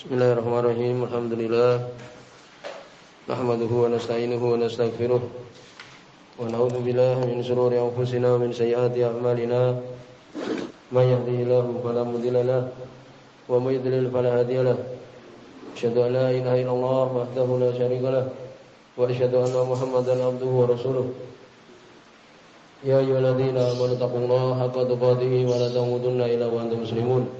Bismillahirrahmanirrahim. Alhamdulillah. Nahmaduhu wa nasta'inuhu wa nastaghfiruh. Wa na'udzu billahi min shururi anfusina wa min sayyiati a'malina. May yahdihillahu fala mudilla lahu wa may yudlil fala hadiya lahu. Asyhadu an la ilaha illallah wahdahu la syarika lahu wa asyhadu anna Muhammadan abduhu wa rasuluh. Ya ayyuhalladzina amanu taqullaha haqqa tuqatih wa la tamutunna illa wa antum muslimun.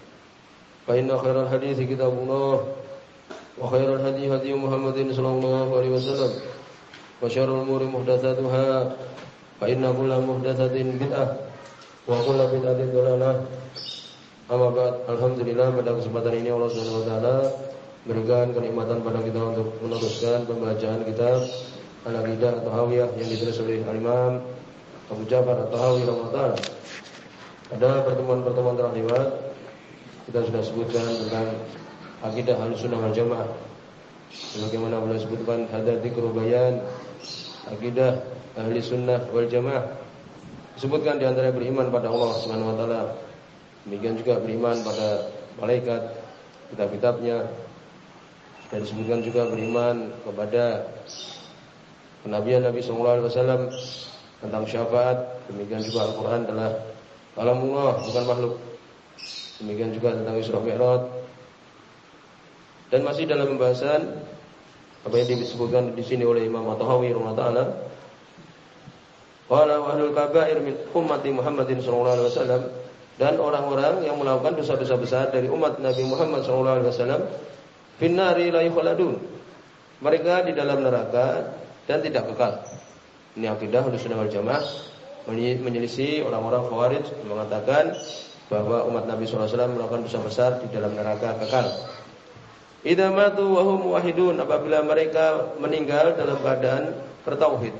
فإن خير الحديث كتاب الله وخير الهدي هدي محمد صلى الله عليه وسلم وشر الأمور محدثاتها فإن كل محدثة بدعة وكل بدعة ضلالة Amma ba'd, alhamdulillah pada kesempatan ini Allah Subhanahu wa taala berikan kenikmatan pada kita untuk meneruskan pembacaan kitab Al-Aqidah atau Hawiyah yang ditulis oleh Al-Imam Abu Ja'far atau Tahawi rahimahullah. Pada pertemuan-pertemuan terakhir kita sudah sebutkan tentang akidah Ahlussunnah wal Jamaah. Bagaimana beliau sebutkan ada dzikru bayan akidah ahli sunnah wal jamaah. Disebutkan di antara beriman pada Allah Subhanahu wa taala. Demikian juga beriman pada malaikat kitab-kitabnya. Dan disebutkan juga beriman kepada kenabian Nabi sallallahu alaihi wasallam tentang syafaat. Demikian juga Al-Qur'an adalah kalamullah bukan makhluk Demikian juga tentang Isra Mi'raj. Dan masih dalam pembahasan apa yang disebutkan di sini oleh Imam At-Tahawi rahimahullah Qala ahlul kaba'ir min ummati Muhammadin sallallahu alaihi wasallam dan orang-orang yang melakukan dosa-dosa besar dari umat Nabi Muhammad sallallahu alaihi wasallam finnari la yukhaladun. Mereka di dalam neraka dan tidak kekal. Ini akidah Ahlussunnah wal Jamaah menyelisih orang-orang Khawarij mengatakan bahwa umat Nabi SAW melakukan dosa besar di dalam neraka kekal. Idza matu wa hum wahidun apabila mereka meninggal dalam keadaan bertauhid.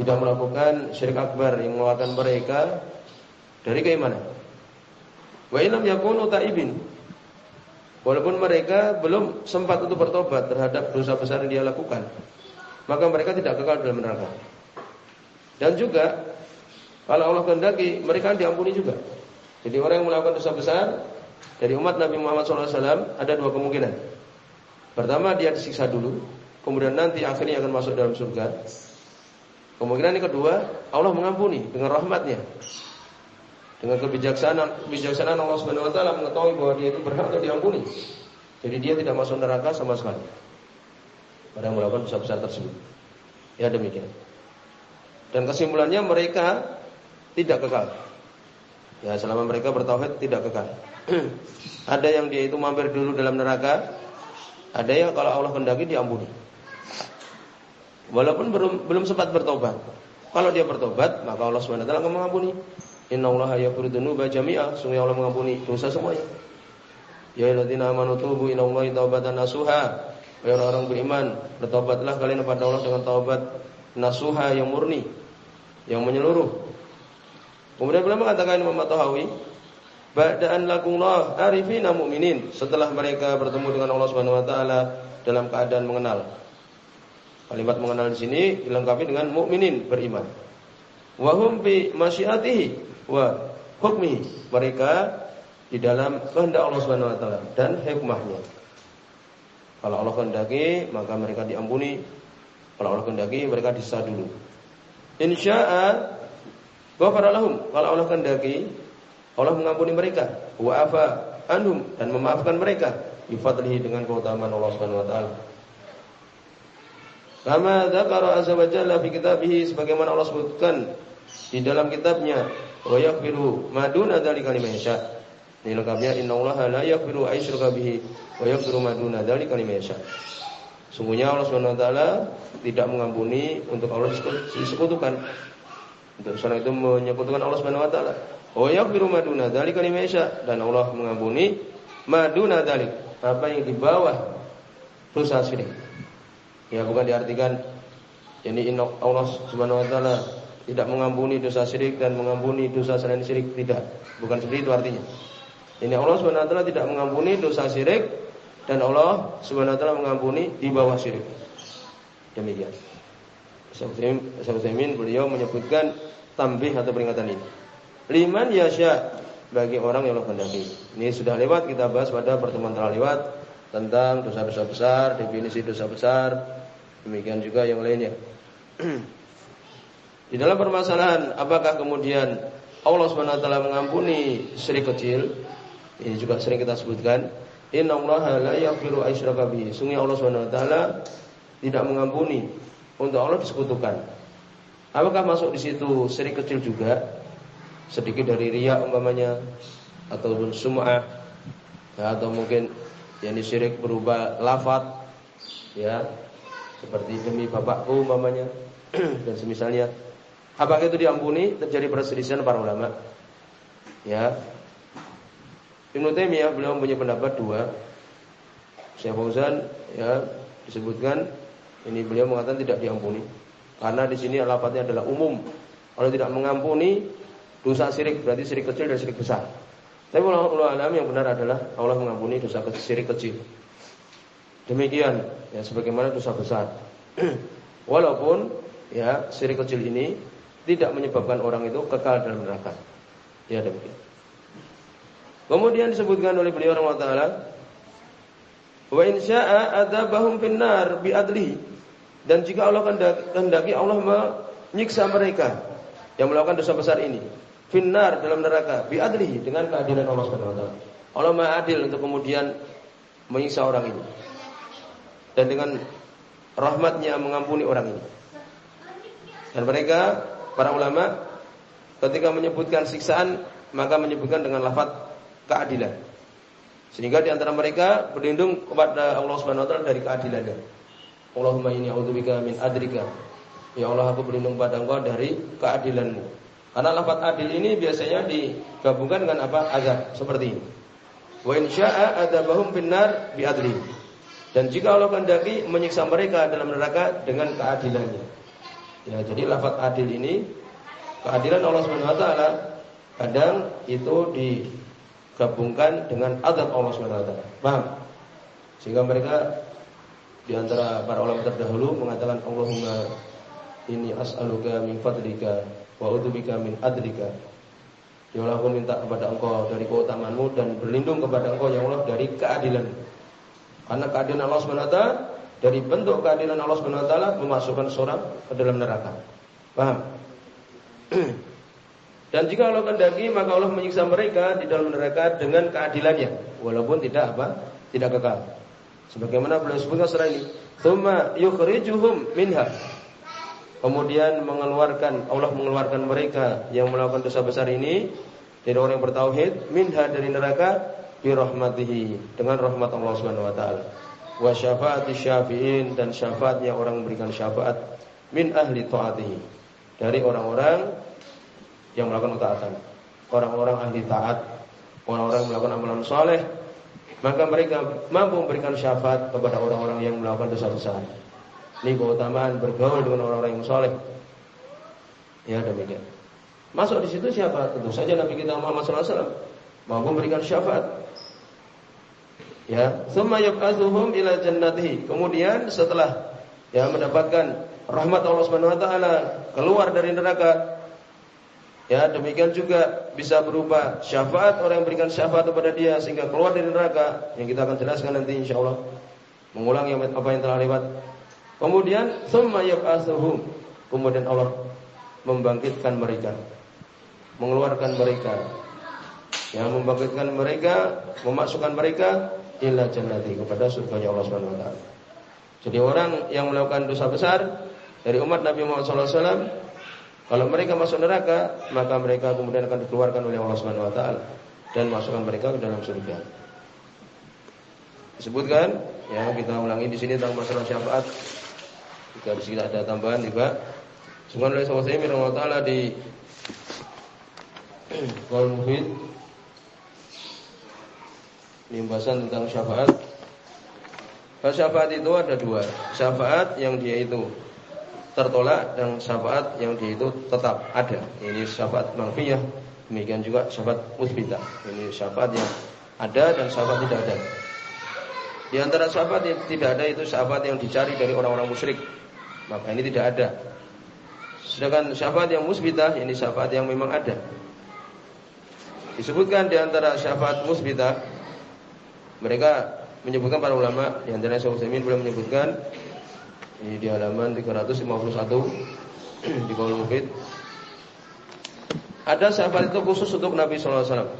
Tidak melakukan syirik akbar yang mengeluarkan mereka dari keimanan. Wa ilam yakunu taibin. Walaupun mereka belum sempat untuk bertobat terhadap dosa besar yang dia lakukan, maka mereka tidak kekal dalam neraka. Dan juga kalau Allah kehendaki mereka diampuni juga. Jadi orang yang melakukan dosa besar dari umat Nabi Muhammad SAW ada dua kemungkinan. Pertama dia disiksa dulu, kemudian nanti akhirnya akan masuk dalam surga. Kemungkinan yang kedua Allah mengampuni dengan rahmatnya. Dengan kebijaksanaan kebijaksanaan Allah Subhanahu wa taala mengetahui bahwa dia itu berhak untuk diampuni. Jadi dia tidak masuk neraka sama sekali. Pada melakukan dosa besar tersebut. Ya demikian. Dan kesimpulannya mereka tidak kekal. Ya, selama mereka bertauhid tidak kekal. ada yang dia itu mampir dulu dalam neraka, ada yang kalau Allah kendaki diampuni. Walaupun belum belum sempat bertobat. Kalau dia bertobat, maka Allah Subhanahu wa taala akan mengampuni. Innallaha yaghfiru dzunuba jami'a, sungguh Allah mengampuni dosa semuanya. Ya ayyuhalladzina amanu tubu ilallahi taubatan nasuha. Ya orang-orang beriman, bertobatlah kalian kepada Allah dengan taubat nasuha yang murni, yang menyeluruh. Kemudian beliau mengatakan Imam Tahawi, Ba'da'an lakullah arifina mu'minin. Setelah mereka bertemu dengan Allah Subhanahu wa taala dalam keadaan mengenal. Kalimat mengenal di sini dilengkapi dengan mukminin beriman. Wa hum bi masyiatihi wa hukmihi. Mereka di dalam kehendak Allah Subhanahu wa taala dan hikmahnya. Kalau Allah kehendaki, maka mereka diampuni. Kalau Allah kehendaki, mereka disah dulu. Insya'a Ghafara lahum. Kalau Allah kehendaki, Allah mengampuni mereka. Wa afa anhum dan memaafkan mereka bifadlihi dengan keutamaan Allah Subhanahu wa taala. Kama dzakara azza wa jalla fi kitabih sebagaimana Allah sebutkan di dalam kitabnya wa yaghfiru ma duna dzalika liman yasha. Ini lengkapnya innallaha la yaghfiru ayyushraka bihi wa yaghfiru ma duna dzalika liman yasha. Sungguhnya Allah Subhanahu wa taala tidak mengampuni untuk Allah disekutukan untuk seorang itu menyekutukan Allah Subhanahu wa taala. Wa yaghfiru maduna dzalika liman dan Allah mengampuni maduna dzalik, apa yang di bawah dosa syirik. Ya bukan diartikan ini Allah Subhanahu wa taala tidak mengampuni dosa syirik dan mengampuni dosa selain syirik tidak. Bukan seperti itu artinya. Ini Allah Subhanahu wa taala tidak mengampuni dosa syirik dan Allah Subhanahu wa taala mengampuni di bawah syirik. Demikian. Syaikhul beliau menyebutkan tambih atau peringatan ini. Liman yasya bagi orang yang Allah kehendaki. Ini sudah lewat kita bahas pada pertemuan terlewat tentang dosa-dosa besar, definisi dosa besar, demikian juga yang lainnya. Di dalam permasalahan apakah kemudian Allah Subhanahu wa taala mengampuni syirik kecil? Ini juga sering kita sebutkan. Innallaha la yaghfiru aysyraka bihi. Sungguh Allah Subhanahu wa taala tidak mengampuni untuk Allah disekutukan. Apakah masuk di situ syirik kecil juga? Sedikit dari riya umpamanya ataupun sum'ah ya, atau mungkin yang syirik berupa lafat ya seperti demi bapakku umpamanya dan semisalnya apakah itu diampuni terjadi perselisihan para ulama ya Ibnu Taimiyah beliau punya pendapat dua Syekh Fauzan ya disebutkan ini beliau mengatakan tidak diampuni karena di sini lafadznya adalah umum. Kalau tidak mengampuni dosa syirik berarti syirik kecil dan syirik besar. Tapi ulama alam yang benar adalah Allah mengampuni dosa syirik kecil. Demikian ya sebagaimana dosa besar. Walaupun ya syirik kecil ini tidak menyebabkan orang itu kekal dalam neraka. Ya demikian. Kemudian disebutkan oleh beliau Allah taala wa in syaa'a adzabahum finnar bi adlihi dan jika Allah kehendaki Allah menyiksa mereka yang melakukan dosa besar ini. Finnar dalam neraka biadlihi dengan keadilan Allah Subhanahu wa taala. Allah Maha adil untuk kemudian menyiksa orang ini. Dan dengan rahmatnya mengampuni orang ini. Dan mereka para ulama ketika menyebutkan siksaan maka menyebutkan dengan lafaz keadilan. Sehingga di antara mereka berlindung kepada Allah Subhanahu wa taala dari keadilannya. Allahumma inni a'udzubika min adrika. Ya Allah aku berlindung pada Engkau dari keadilanmu. Karena lafaz adil ini biasanya digabungkan dengan apa? Azab seperti ini. Wa in syaa'a adzabahum bi adli. Dan jika Allah kehendaki menyiksa mereka dalam neraka dengan keadilannya. Ya, jadi lafaz adil ini keadilan Allah taala kadang itu digabungkan dengan azab Allah Subhanahu wa. Paham? Sehingga mereka di antara para ulama terdahulu mengatakan Allahumma ini as'aluka min fadlika wa udzubika min adlika. Ya Allah aku minta kepada engkau dari keutamaanmu dan berlindung kepada engkau ya Allah dari keadilan. Karena keadilan Allah SWT dari bentuk keadilan Allah SWT memasukkan seorang ke dalam neraka. Paham? Dan jika Allah kehendaki maka Allah menyiksa mereka di dalam neraka dengan keadilannya walaupun tidak apa? Tidak kekal. Sebagaimana beliau sebutkan setelah ini, "Tsumma yukhrijuhum minha." Kemudian mengeluarkan Allah mengeluarkan mereka yang melakukan dosa besar ini dari orang yang bertauhid minha dari neraka bi rahmatihi dengan rahmat Allah Subhanahu wa taala. Wa syafaati syafi'in dan syafaatnya orang memberikan syafaat min ahli taatihi dari orang-orang yang melakukan ketaatan. Orang-orang ahli taat, orang-orang melakukan amalan soleh maka mereka mampu memberikan syafaat kepada orang-orang yang melakukan dosa besar. Ini keutamaan bergaul dengan orang-orang yang soleh. Ya demikian. Masuk di situ siapa? Tentu saja Nabi kita Muhammad SAW mampu memberikan syafaat. Ya, summa yab'atsuhum ila jannatihi. Kemudian setelah ya mendapatkan rahmat Allah Subhanahu wa taala keluar dari neraka Ya, demikian juga bisa berupa syafaat orang yang berikan syafaat kepada dia sehingga keluar dari neraka yang kita akan jelaskan nanti insyaallah. Mengulangi apa yang telah lewat. Kemudian summa yab'atsuhum. Kemudian Allah membangkitkan mereka. Mengeluarkan mereka. Yang membangkitkan mereka, memasukkan mereka ila jannati kepada surga Allah taala. Jadi orang yang melakukan dosa besar dari umat Nabi Muhammad SAW kalau mereka masuk neraka, maka mereka kemudian akan dikeluarkan oleh Allah Subhanahu wa taala dan masukkan mereka ke dalam surga. Disebutkan, ya kita ulangi di sini tentang masalah syafaat. Jika di sini ada tambahan juga. Sebagaimana oleh Sahabat Sayyid Allah taala di Qaul Mufid ini pembahasan tentang syafaat syafaat itu ada dua. Syafaat yang dia itu tertolak dan syafaat yang dia itu tetap ada. Ini syafaat manfiyah, demikian juga syafaat musbitah. Ini syafaat yang ada dan syafaat tidak ada. Di antara syafaat yang tidak ada itu syafaat yang dicari dari orang-orang musyrik. Maka ini tidak ada. Sedangkan syafaat yang musbitah ini syafaat yang memang ada. Disebutkan di antara syafaat musbitah mereka menyebutkan para ulama di antara Syekh Utsaimin boleh menyebutkan ini di halaman 351 di kolom Mufid ada syafaat itu khusus untuk Nabi wasallam.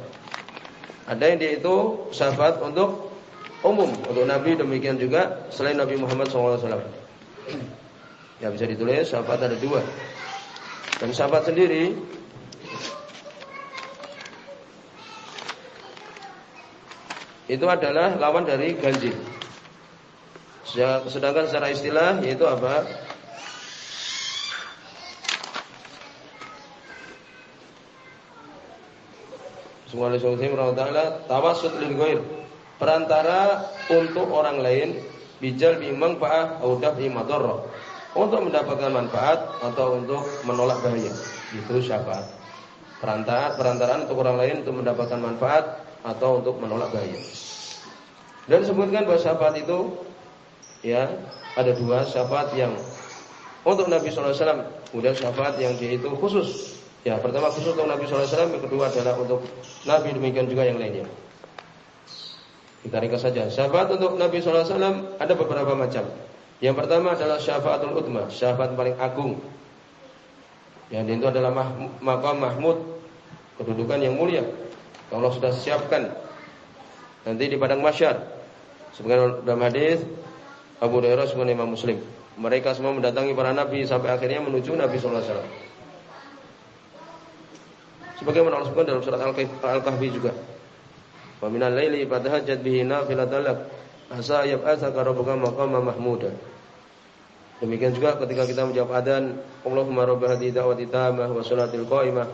Ada yang dia itu syafaat untuk umum untuk Nabi demikian juga selain Nabi Muhammad wasallam. Ya bisa ditulis syafaat ada dua. Dan syafaat sendiri itu adalah lawan dari ganjil. Sedangkan secara istilah yaitu apa? Tawassut lil ghair perantara untuk orang lain bijal bimang pa'ah audaf imadarrah untuk mendapatkan manfaat atau untuk menolak bahaya. Itu syafaat. Perantara perantaraan untuk orang lain untuk mendapatkan manfaat atau untuk menolak bahaya. Dan sebutkan bahwa syafaat itu ya ada dua syafaat yang untuk Nabi SAW kemudian syafaat yang dia itu khusus. Ya pertama khusus untuk Nabi SAW yang kedua adalah untuk Nabi demikian juga yang lainnya. Kita ringkas saja. Syafaat untuk Nabi SAW ada beberapa macam. Yang pertama adalah syafaatul utma syafaat paling agung. Yang itu adalah makam mahmud kedudukan yang mulia. Allah sudah siapkan. Nanti di padang masyar. Sebagai dalam hadis Abu Hurairah sebagai Imam Muslim. Mereka semua mendatangi para nabi sampai akhirnya menuju Nabi sallallahu alaihi wasallam. Sebagaimana Allah sebutkan dalam surat Al-Kahfi juga. Wa minal laili fatahajjat bihi nafilatan asa yab'atsaka rabbuka maqama mahmuda. Demikian juga ketika kita menjawab adzan, Allahumma rabb hadhihi da'wati tammah wa salatil qa'imah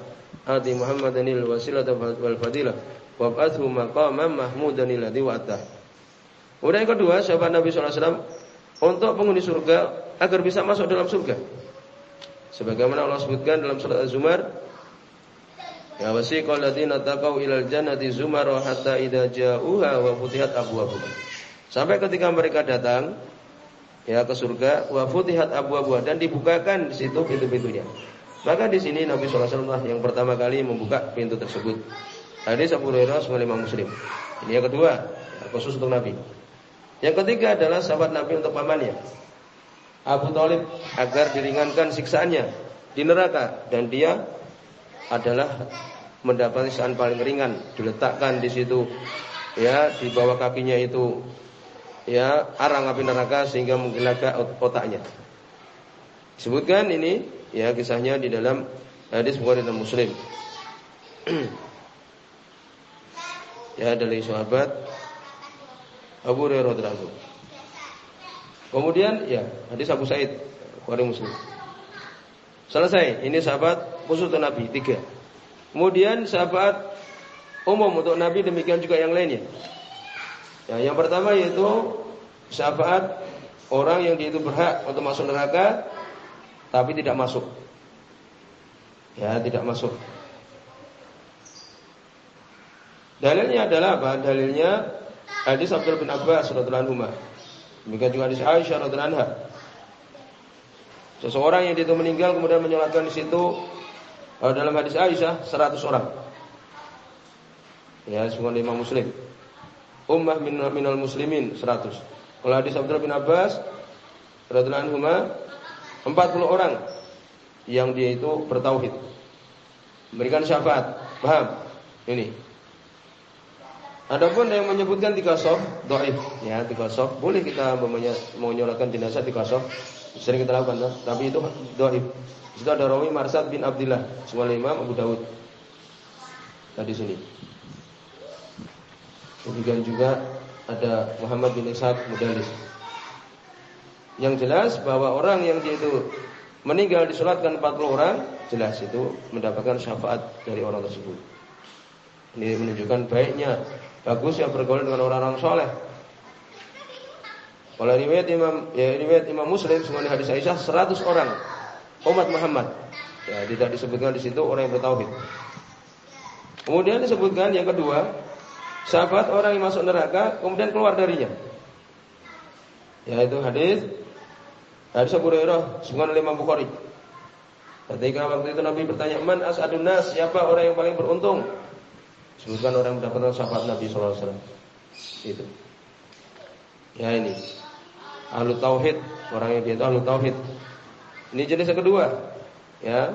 ati Muhammadanil wasilata wal fadilah wa ba'athu maqaman mahmudan wa'ata. Kemudian yang kedua, sahabat Nabi SAW untuk penghuni surga agar bisa masuk dalam surga. Sebagaimana Allah sebutkan dalam surat Az-Zumar, Ya wasiqal ladzina taqaw ilal jannati zumara hatta idza ja'uha wa futihat abwabuha. Sampai ketika mereka datang ya ke surga wa futihat abwabuha dan dibukakan di situ pintu-pintunya. Maka di sini Nabi SAW yang pertama kali membuka pintu tersebut. Hadis Abu Hurairah Imam Muslim. Ini yang kedua, khusus untuk Nabi. Yang ketiga adalah sahabat Nabi untuk pamannya. Abu Talib agar diringankan siksaannya di neraka dan dia adalah mendapat siksaan paling ringan diletakkan di situ ya di bawah kakinya itu ya arang api neraka sehingga menggelaga otaknya. Sebutkan ini ya kisahnya di dalam hadis Bukhari dan Muslim. ya dari sahabat Abu Hurairah radhiyallahu Kemudian ya hadis Abu Said Bukhari Muslim. Selesai. Ini sahabat khusus untuk Nabi tiga. Kemudian sahabat umum untuk Nabi demikian juga yang lainnya. Ya, yang pertama yaitu sahabat orang yang dia itu berhak untuk masuk neraka tapi tidak masuk. Ya, tidak masuk. Dalilnya adalah apa? Dalilnya Hadis Abdul bin Abbas radhiyallahu anhu. Demikian juga hadis Aisyah radhiyallahu anha. Seseorang yang itu meninggal kemudian menyolatkan di situ uh, dalam hadis Aisyah 100 orang. Ya, semua lima Muslim. Ummah min minal muslimin 100. Kalau hadis Abdul bin Abbas radhiyallahu anhu 40 orang yang dia itu bertauhid. Memberikan syafaat. Paham? Ini. Adapun yang menyebutkan tiga sof, doif, ya tiga sof, boleh kita menyolatkan jenazah tiga sof, sering kita lakukan, ya? tapi itu doif. Itu ada rawi Marsad bin Abdullah, semua Imam Abu Dawud. Nah di sini. Kemudian juga ada Muhammad bin Ishaq Mudalis. Yang jelas bahwa orang yang dia itu meninggal disolatkan 40 orang, jelas itu mendapatkan syafaat dari orang tersebut. Ini menunjukkan baiknya Bagus ya bergaul dengan orang-orang soleh. Kalau riwayat Imam ya riwayat Imam Muslim semuanya hadis Aisyah 100 orang umat Muhammad. Ya, tidak disebutkan di situ orang yang bertauhid. Kemudian disebutkan yang kedua, sahabat orang yang masuk neraka kemudian keluar darinya. Yaitu hadis hadis Abu Hurairah sebutkan oleh Imam Bukhari. Ketika waktu itu Nabi bertanya, "Man as'adun nas?" Siapa orang yang paling beruntung? Sebutkan orang yang mendapatkan syafaat Nabi wasallam. Itu. Ya ini. Ahlu tauhid, orang yang dia itu ahlu tauhid. Ini jenis yang kedua. Ya.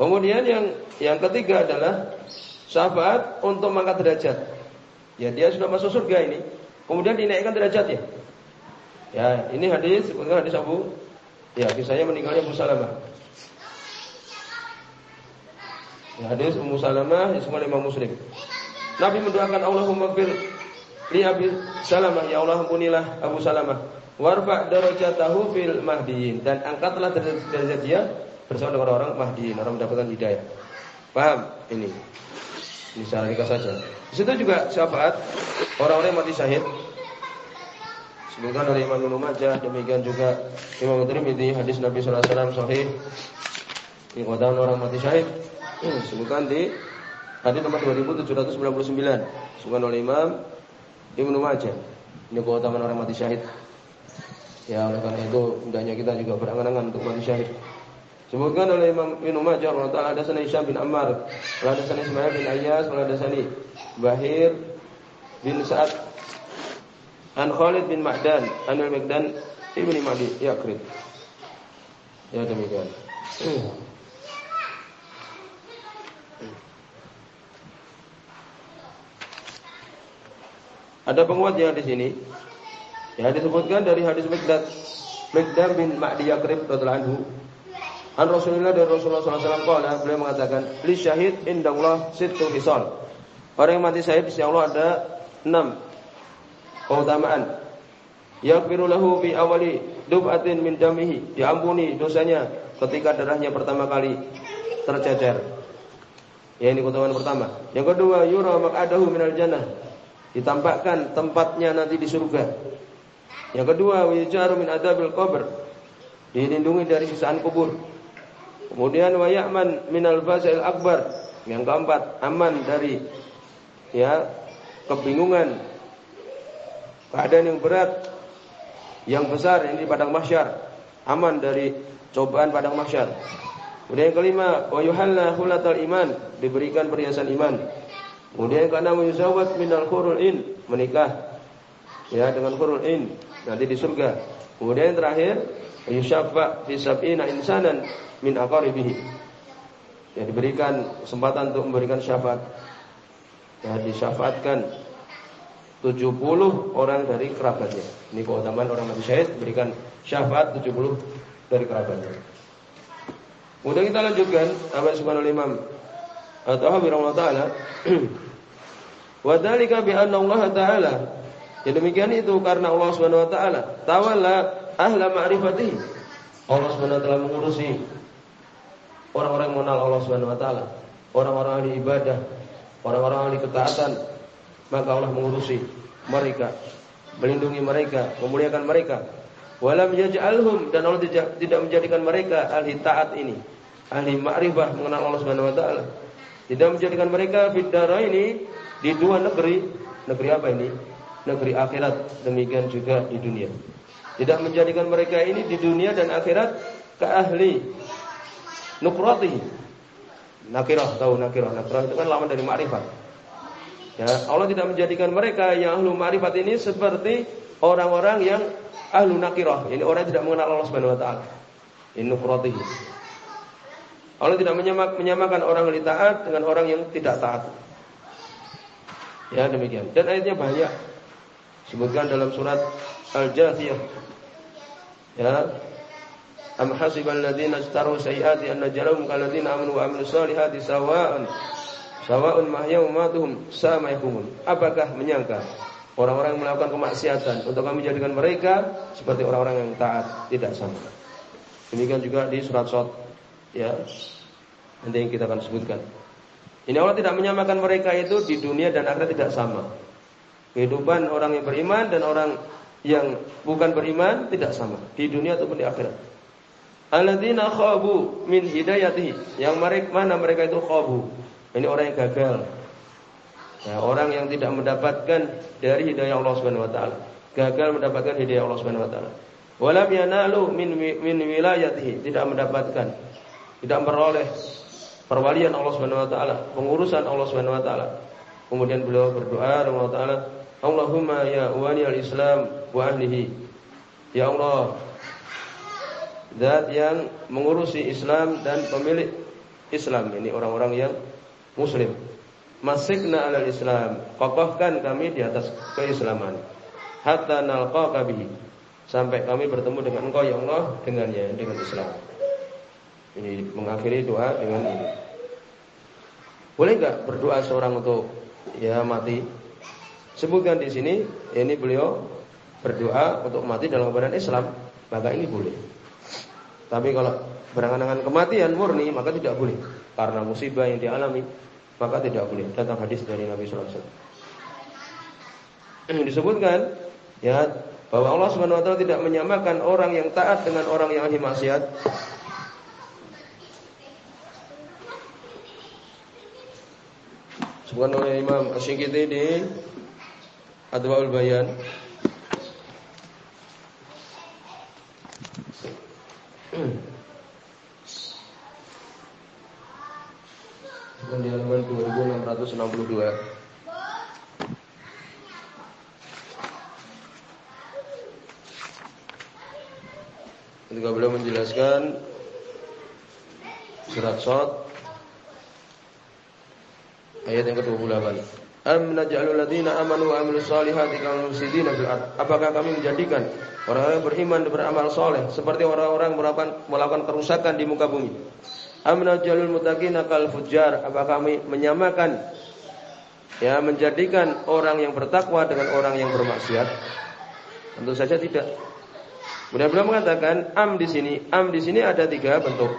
Kemudian yang yang ketiga adalah syafaat untuk mengangkat derajat. Ya dia sudah masuk surga ini. Kemudian dinaikkan derajatnya. Ya, ini hadis hadis Abu Ya, kisahnya meninggalnya Abu Salamah. Hadis Ummu Salamah semua lima Muslim. Nabi mendoakan Allahumma fir li Abi Salamah, ya Allah ampunilah Abu Salamah. Warfa darajatahu fil mahdiin dan angkatlah derajat dia bersama dengan orang mahdiin, orang mendapatkan hidayah. Paham ini? Ini secara ringkas saja. Di situ juga syafaat orang-orang yang mati syahid Disebutkan oleh Imam Ibnu Majah, demikian juga Imam Tirmidzi hadis Nabi sallallahu alaihi wasallam sahih. Ini orang mati syahid. Disebutkan di hadis nomor 2799. Disebutkan oleh Imam Ibnu Majah. Ini keutamaan orang mati syahid. Ya, oleh karena itu hendaknya kita juga berangan-angan untuk mati syahid. Sebutkan oleh Imam Ibnu Majah Allah Taala ada sana Isyam bin Ammar, ada sana Ismail bin Ayyas, ada sana Bahir bin Sa'ad An Khalid bin Ma'dan, An Al-Migdan Ibni Ma'di Yakrib. Ya demikian. Ada penguatnya di sini. Ya disebutkan dari hadis Migdad Migdad bin Ma'di Yakrib radhiyallahu anhu. An Rasulullah dari Rasulullah SAW kala beliau mengatakan, "Li syahid indallah sittu hisal." Orang yang mati syahid di sisi Allah ada enam keutamaan. Yaghfiru lahu awali dub'atin min damihi. Diampuni dosanya ketika darahnya pertama kali tercecer. Ya ini keutamaan pertama. Yang kedua, yura maq'adahu minal jannah. Ditampakkan tempatnya nanti di surga. Yang kedua, wijaru min adabil qabr. Dilindungi dari sisaan kubur. Kemudian wa ya'man minal fazail akbar. Yang keempat, aman dari ya kebingungan keadaan yang berat yang besar ini padang mahsyar aman dari cobaan padang mahsyar kemudian yang kelima wa hulatal iman diberikan perhiasan iman kemudian yang keenam yuzawwat minal khurul in. Menikah ya dengan khurul in. Nanti di surga. Kemudian yang terakhir yusyaffa fi sab'ina insanan min aqaribihi. Ya diberikan kesempatan untuk memberikan syafaat. Ya disyafaatkan 70 orang dari kerabatnya. Ini keutamaan orang mati syahid berikan syafaat 70 dari kerabatnya. Kemudian kita lanjutkan disebutkan oleh Imam At-Tahawi rahimahullah taala. Wa dzalika bi Allah taala Ya demikian itu karena Allah Subhanahu wa taala tawalla ahla ma'rifatihi. Allah Subhanahu wa taala mengurusi orang-orang yang mengenal Allah Subhanahu wa taala, orang-orang ahli ibadah, orang-orang ahli ketaatan, maka Allah mengurusi mereka, melindungi mereka, memuliakan mereka. Walam yaj'alhum dan Allah tidak, tidak menjadikan mereka ahli taat ini, ahli ma'rifah mengenal Allah Subhanahu wa taala. Tidak menjadikan mereka fitdara ini di dua negeri. Negeri apa ini? Negeri akhirat, demikian juga di dunia. Tidak menjadikan mereka ini di dunia dan akhirat ke ahli nukrati. Nakirah, tahu nakirah. Nakirah itu kan lawan dari ma'rifat. Ya, Allah tidak menjadikan mereka yang ahlu ma'rifat ini seperti orang-orang yang ahlu nakirah. Ini orang yang tidak mengenal Allah Subhanahu wa taala. Ini. Allah tidak menyamak, menyamakan orang yang taat dengan orang yang tidak taat. Ya, demikian. Dan ayatnya banyak. Sebutkan dalam surat Al-Jathiyah. Ya. Am hasibal ladzina istaru sayyiati an naj'alahum kal ladzina amanu wa amilus solihati sawa'an Sawaun mahyau matuhum sama yakumun. Apakah menyangka orang-orang yang melakukan kemaksiatan untuk kami jadikan mereka seperti orang-orang yang taat? Tidak sama. Demikian juga di surat Sot ya. Nanti yang kita akan sebutkan. Ini Allah tidak menyamakan mereka itu di dunia dan akhirat tidak sama. Kehidupan orang yang beriman dan orang yang bukan beriman tidak sama di dunia ataupun di akhirat. Alladzina khabu min hidayatihi. Yang mereka mana mereka itu khabu. Ini orang yang gagal. Ya, orang yang tidak mendapatkan dari hidayah Allah Subhanahu wa taala. Gagal mendapatkan hidayah Allah Subhanahu wa taala. Walam yanalu min min wilayatihi, tidak mendapatkan, tidak memperoleh perwalian Allah Subhanahu wa taala, pengurusan Allah Subhanahu wa taala. Kemudian beliau berdoa kepada Allah taala, Allahumma ya wali al-Islam wa ahlihi. Ya Allah, zat yang mengurusi Islam dan pemilik Islam ini orang-orang yang muslim. Masikna alal Islam, kokohkan kami di atas keislaman. Hatta nalqaka bihi. Sampai kami bertemu dengan Engkau ya Allah dengannya dengan Islam. Ini mengakhiri doa dengan ini. Boleh enggak berdoa seorang untuk ya mati? Sebutkan di sini ini beliau berdoa untuk mati dalam keadaan Islam, maka ini boleh. Tapi kalau berangan-angan kematian murni maka tidak boleh karena musibah yang dialami maka tidak boleh. Datang hadis dari Nabi sallallahu alaihi wasallam. Disebutkan ya bahwa Allah Subhanahu wa taala tidak menyamakan orang yang taat dengan orang yang ahli maksiat. Sebutkan oleh Imam Asy-Syinkiti di Adwaul Bayan. Di halaman 2662 Ketika beliau menjelaskan Surat Sot Ayat yang ke-28 Am naj'alul ladzina amanu wa amilus solihati kal mufsidina fil ard. Apakah kami menjadikan orang-orang yang beriman dan beramal soleh seperti orang-orang melakukan melakukan kerusakan di muka bumi? Am naj'alul muttaqina kal fujjar. Apakah kami menyamakan ya menjadikan orang yang bertakwa dengan orang yang bermaksiat? Tentu saja tidak. Kemudian beliau mengatakan am di sini, am di sini ada tiga bentuk.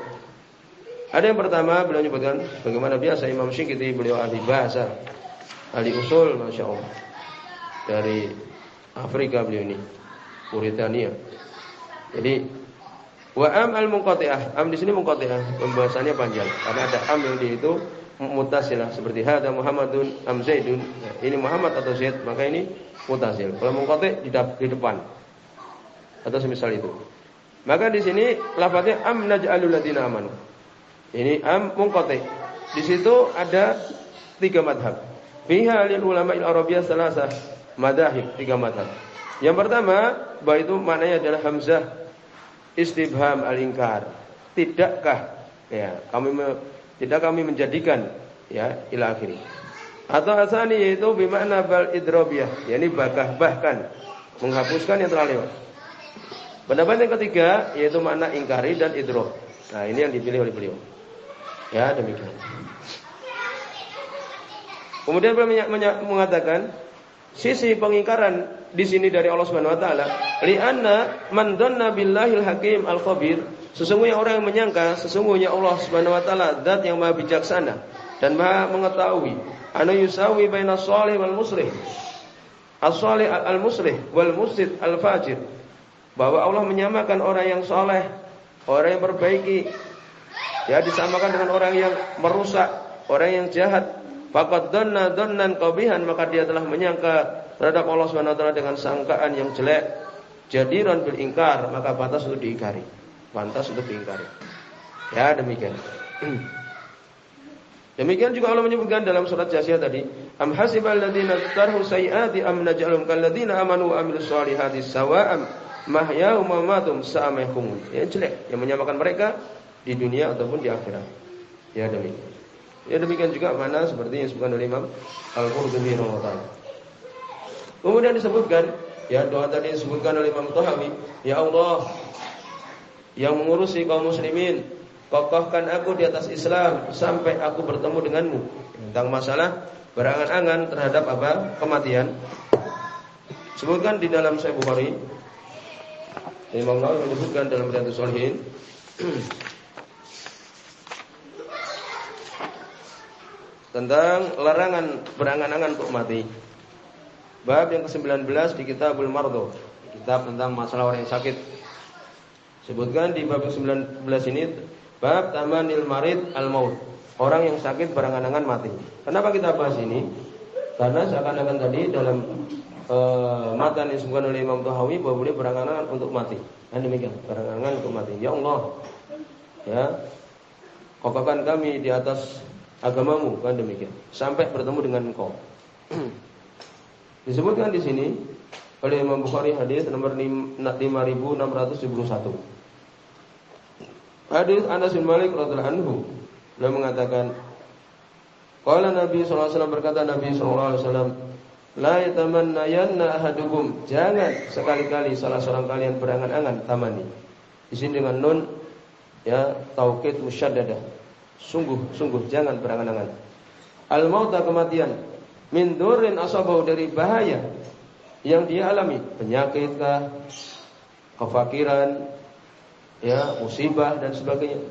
Ada yang pertama beliau menyebutkan bagaimana biasa Imam Syinkiti beliau ahli bahasa ahli usul masya Allah dari Afrika beliau ini Mauritania. Jadi wa am al munqati'ah am di sini munqati'ah pembahasannya panjang karena ada am yang di itu mutasilah seperti hada Muhammadun am Zaidun. Ini Muhammad atau Zaid maka ini mutasil kalau di, di depan atau semisal itu. Maka di sini lafaznya am naj'alul ladina amanu ini am munqati' di situ ada tiga madhab Fiha lil ulama il Arabiyah salasa madahib, tiga madhab. Yang pertama, bahwa itu maknanya adalah hamzah istibham al-ingkar. Tidakkah ya, kami tidak kami menjadikan ya ila akhiri. Atau asani yaitu bimakna bal idrobiyah, yakni bahkan bahkan menghapuskan yang telah lewat. Pendapat yang ketiga yaitu makna ingkari dan idrob. Nah, ini yang dipilih oleh beliau. Ya, demikian. Kemudian beliau mengatakan sisi pengingkaran di sini dari Allah Subhanahu wa taala, li'anna man dhanna billahil hakim al khabir, sesungguhnya orang yang menyangka sesungguhnya Allah Subhanahu wa taala zat yang maha bijaksana dan maha mengetahui, anu yusawi baina shalih wal muslih. As-salih al-muslih wal mufsid al-fajir. Bahwa Allah menyamakan orang yang soleh, orang yang perbaiki, ya disamakan dengan orang yang merusak, orang yang jahat, Fakat donna donnan qabihan maka dia telah menyangka terhadap Allah Subhanahu dengan sangkaan yang jelek. Jadiran bil ingkar maka pantas untuk diingkari. Pantas untuk diingkari. Ya demikian. Demikian juga Allah menyebutkan dalam surat Jasiyah tadi, am hasibal ladzina tarhu sayiati am naj'alum kal ladzina amanu wa amilus solihati sawa'am mahyahum wa matum. Ya jelek yang menyamakan mereka di dunia ataupun di akhirat. Ya demikian. Ya demikian juga mana seperti yang disebutkan oleh Imam Al-Qurtubi rahimahullah. Kemudian disebutkan ya doa tadi disebutkan oleh Imam Tahawi, ya Allah yang mengurusi kaum muslimin, kokohkan aku di atas Islam sampai aku bertemu denganmu tentang masalah berangan-angan terhadap apa? kematian. Sebutkan di dalam Sahih Bukhari Imam Nawawi menyebutkan dalam Riyadhus Shalihin tentang larangan berangan-angan untuk mati. Bab yang ke-19 di Kitabul Mardo, kitab tentang masalah orang yang sakit. Sebutkan di bab ke-19 ini bab tamanil marid al maut. Orang yang sakit berangan-angan mati. Kenapa kita bahas ini? Karena seakan-akan tadi dalam uh, matan yang disebutkan oleh Imam Tahawi bahwa boleh berangan-angan untuk mati. Dan demikian, berangan-angan untuk mati. Ya Allah, ya, kokohkan kami di atas agamamu kan demikian sampai bertemu dengan engkau Disebutkan di sini oleh Imam Bukhari hadis nomor 5671. Hadis Anas bin Malik radhiyallahu anhu beliau mengatakan Qala Nabi wasallam berkata Nabi sallallahu alaihi wasallam La yatamannayanna ahadukum jangan sekali-kali salah seorang kalian berangan-angan tamani. Di sini dengan nun ya taukid musyaddadah. Sungguh sungguh jangan berangan-angan. Al mauta kematian min durin asabau dari bahaya yang dia alami, penyakit kefakiran, ya, musibah dan sebagainya.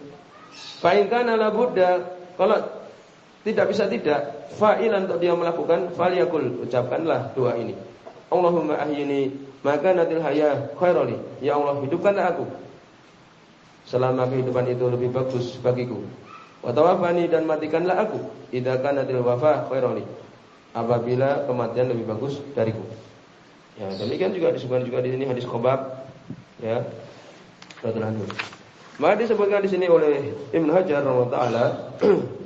Fa in kana la budda kalau tidak bisa tidak fa'ilan untuk dia melakukan falyakul ucapkanlah doa ini. Allahumma ahyini maka natil haya khairali. Ya Allah hidupkanlah aku selama kehidupan itu lebih bagus bagiku. Wa tawaffani dan matikanlah aku idza kanatil wafa khairali apabila kematian lebih bagus dariku. Ya, demikian juga disebutkan juga di sini hadis khobab ya. Radhiyallahu Maka disebutkan di sini oleh Ibn Hajar taala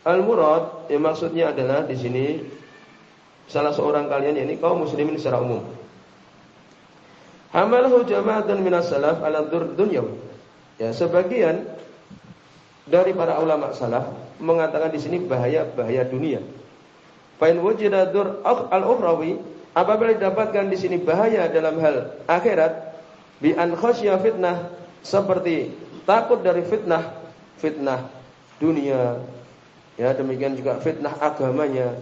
Al-murad yang maksudnya adalah di sini salah seorang kalian ini kaum muslimin secara umum. Hamalahu jama'atan minas salaf ala dunya. Ya, sebagian dari para ulama salaf mengatakan di sini bahaya bahaya dunia. Fa'in wujida al-ukhrawi apabila didapatkan di sini bahaya dalam hal akhirat bi an fitnah seperti takut dari fitnah fitnah dunia. Ya demikian juga fitnah agamanya.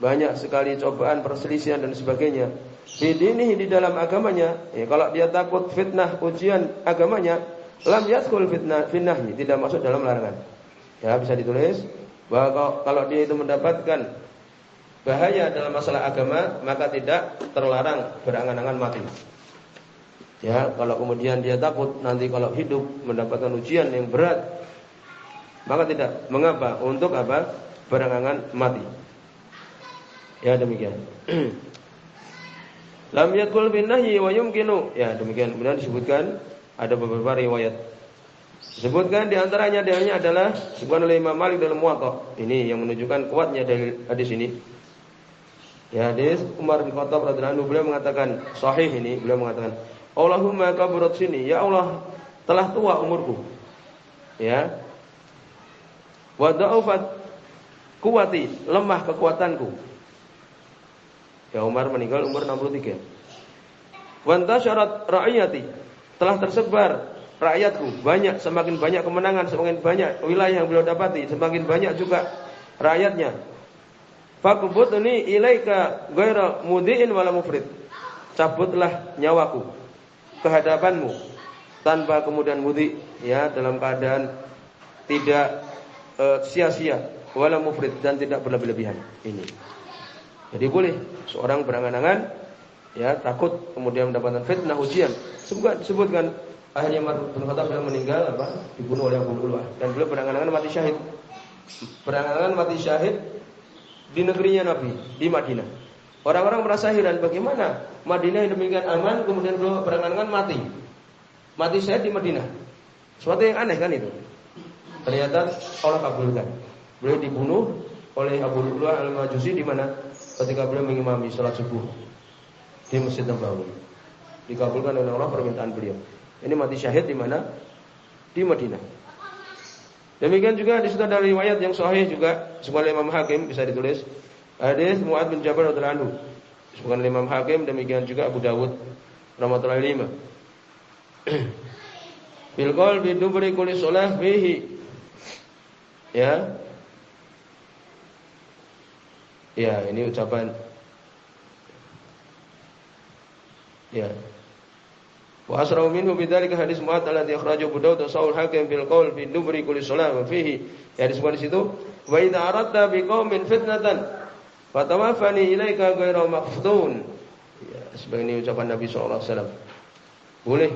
Banyak sekali cobaan perselisihan dan sebagainya. Ini di dalam agamanya ya kalau dia takut fitnah ujian agamanya lam yadkhul fitnah tidak masuk dalam larangan ya bisa ditulis bahwa kalau dia itu mendapatkan bahaya dalam masalah agama, maka tidak terlarang berangan-angan mati. Ya, kalau kemudian dia takut nanti kalau hidup mendapatkan ujian yang berat, maka tidak. Mengapa? Untuk apa? Berangan mati. Ya demikian. Lam yakul bin nahyi wa yumkinu. Ya demikian. Kemudian disebutkan ada beberapa riwayat. Disebutkan di antaranya dalilnya adalah disebutkan oleh Imam Malik dalam Muwatta. Ini yang menunjukkan kuatnya dari hadis ini. Ya hadis Umar bin Khattab radhiyallahu anhu beliau mengatakan sahih ini beliau mengatakan Allahumma kaburat sini ya Allah telah tua umurku. Ya. Wa da'ufat kuwati lemah kekuatanku. Ya Umar meninggal umur 63. Wa syarat ra'iyati telah tersebar rakyatku banyak semakin banyak kemenangan semakin banyak wilayah yang beliau dapati semakin banyak juga rakyatnya Fakubutni ilaika ghaira mudiin wala mufrid. Cabutlah nyawaku ke hadapanmu tanpa kemudian mudi ya dalam keadaan tidak uh, sia-sia wala mufrid dan tidak berlebih-lebihan. Ini. Jadi boleh seorang berangan-angan ya takut kemudian mendapatkan fitnah ujian. Sebutkan sebutkan akhirnya Umar bin Khattab beliau meninggal apa dibunuh oleh Abu Lu'lu'ah dan beliau berangan-angan mati syahid. Berangan-angan mati syahid di negerinya Nabi di Madinah. Orang-orang merasa heran bagaimana Madinah yang demikian aman kemudian beliau berangan-angan mati. Mati saya di Madinah. Suatu yang aneh kan itu. Ternyata Allah kabulkan. Beliau dibunuh oleh Abu al-Majusi di mana? Ketika beliau mengimami sholat subuh di Masjid Nabawi. Dikabulkan oleh Allah permintaan beliau. Ini mati syahid di mana? Di Madinah. Demikian juga di situ ada riwayat yang sahih juga semua Imam Hakim bisa ditulis. Hadis Muad bin Jabal radhiyallahu anhu. Disebutkan Imam Hakim demikian juga Abu Dawud rahmatullahi lima. Bil qalbi dubri kulli. Ya. Ya, ini ucapan Ya. Wa asra'u minhu bidzalika hadis Mu'ad alladhi akhrajahu Abu Dawud wa Sahih Hakim fil qaul fi dubri kulli salat wa fihi. Ya disebut di situ wa idza aradta biqaumin fitnatan Fatawafani ilaika ghairu maftun. Ya, sebagai ini ucapan Nabi sallallahu alaihi wasallam. Boleh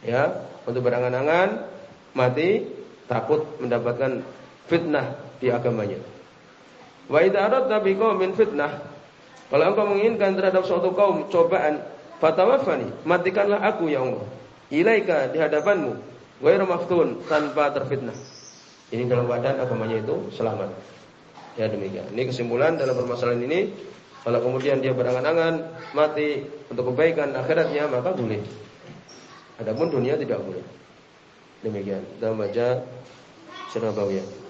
ya untuk berangan-angan mati takut mendapatkan fitnah di agamanya. Wa idza aradta biqaumin fitnah kalau engkau menginginkan terhadap suatu kaum cobaan, fatawafani, matikanlah aku ya Allah. Ilaika di hadapanmu, ghairu maftun tanpa terfitnah. Ini dalam keadaan agamanya itu selamat. Ya demikian. Ini kesimpulan dalam permasalahan ini. Kalau kemudian dia berangan-angan mati untuk kebaikan akhiratnya maka boleh. Adapun dunia tidak boleh. Demikian. Dalam baca Surah Bawiyah.